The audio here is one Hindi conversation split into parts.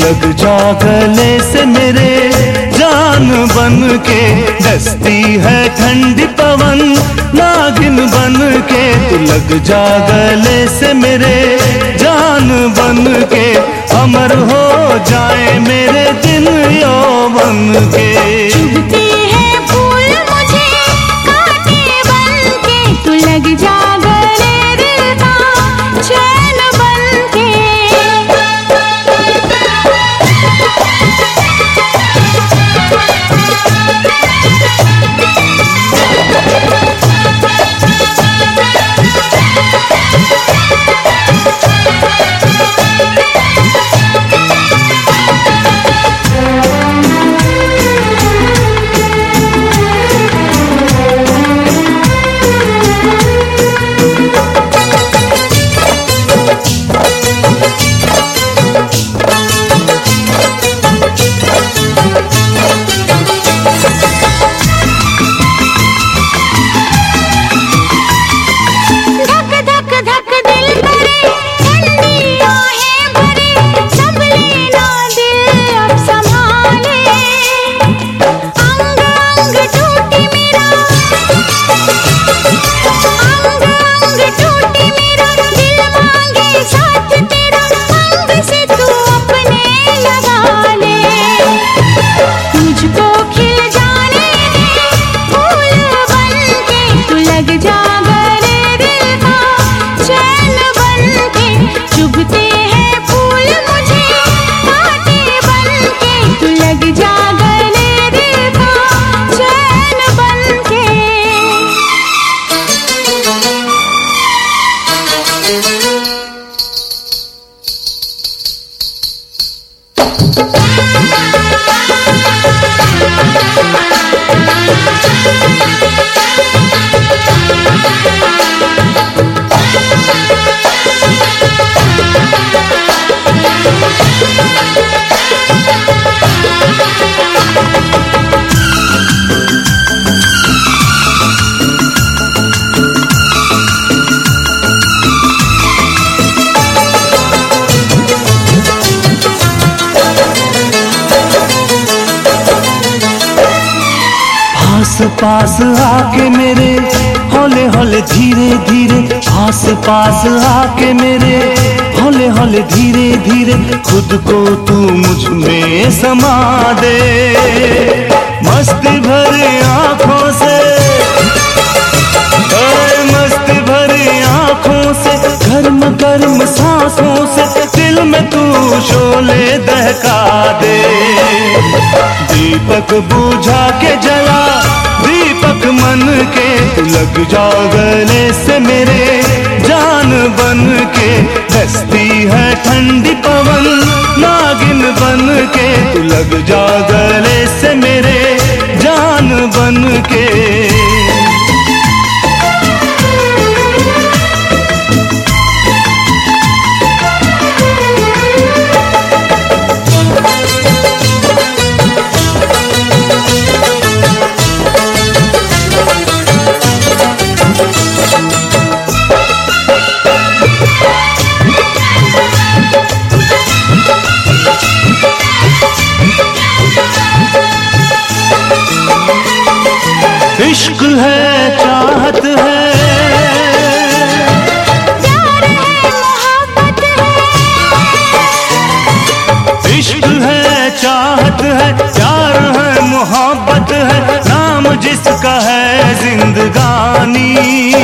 लग जा गले से मेरे जान बन के। दस्ती है ठंडी पवन, नागिन बन के। तू लग जा गले से मेरे जान बन के। अमर हो जाए मेरे दिन यौवन के। तू लग आस पास आके मेरे हौले हौले धीरे धीरे आस पास आके मेरे हौले हौले धीरे धीरे, खुद को तू मुझमें समा दे। मस्ती भरी आँखों से मस्ती भरी आँखों से, गर्म गर्म सांसों से दिल में तू शोले दहका दे। दीपक बुझा के जला मन के तू लग जा गले से मेरे। जान बन के दस्ती है ठंडी पवन। नागिन बन के तू लग जा गले से इश्क है चाहत है। इश्क है चाहत है प्यार है मोहब्बत है। नाम जिसका है जिंदगानी।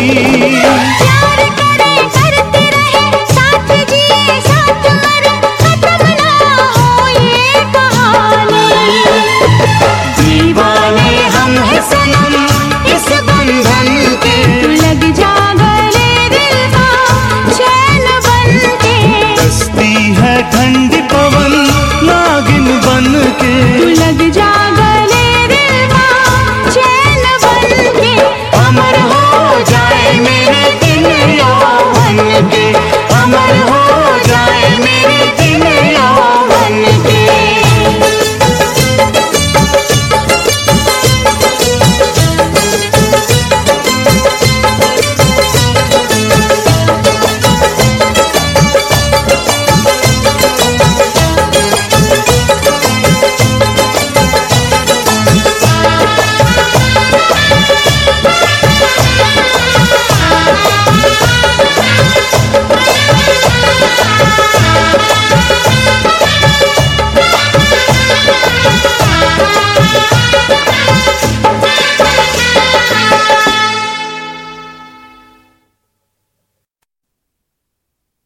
तू लग